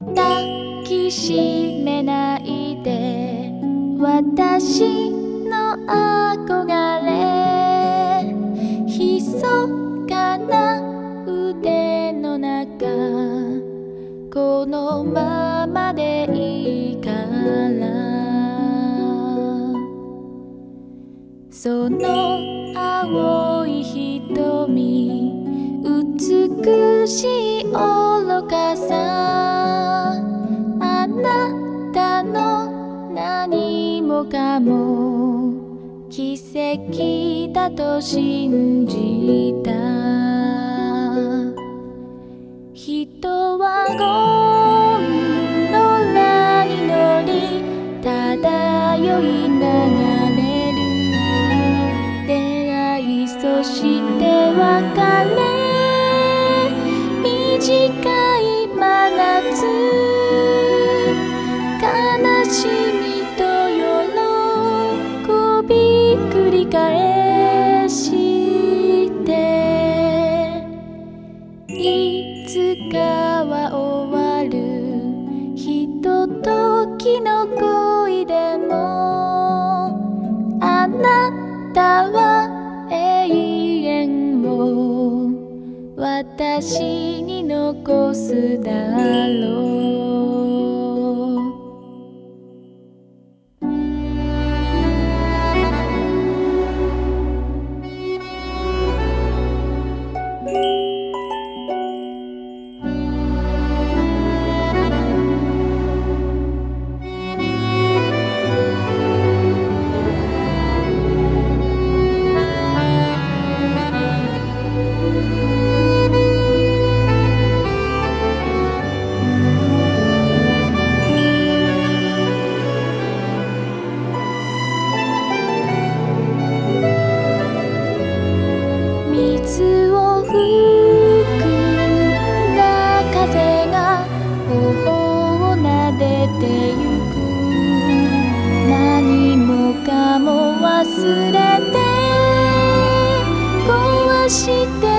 抱きしめないで。私の憧れ。ひそかな腕の中。このままでいいから。その青もかも奇跡だと信じた。人はゴンドラに乗り漂いの恋でもあなたは永遠を私に残すだろう。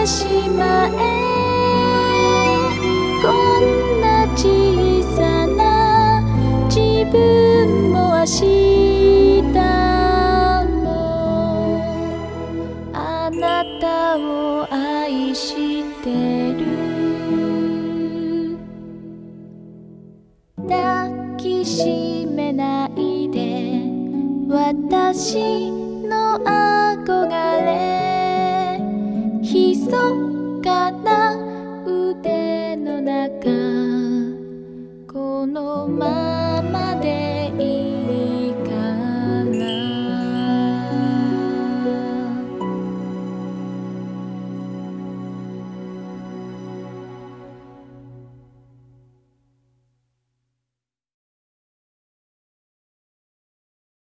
てしまえこんな小さな自分も明日もあなたを愛してる。抱きしめないで。私の憧れ。密かな？腕の中。このままでいい。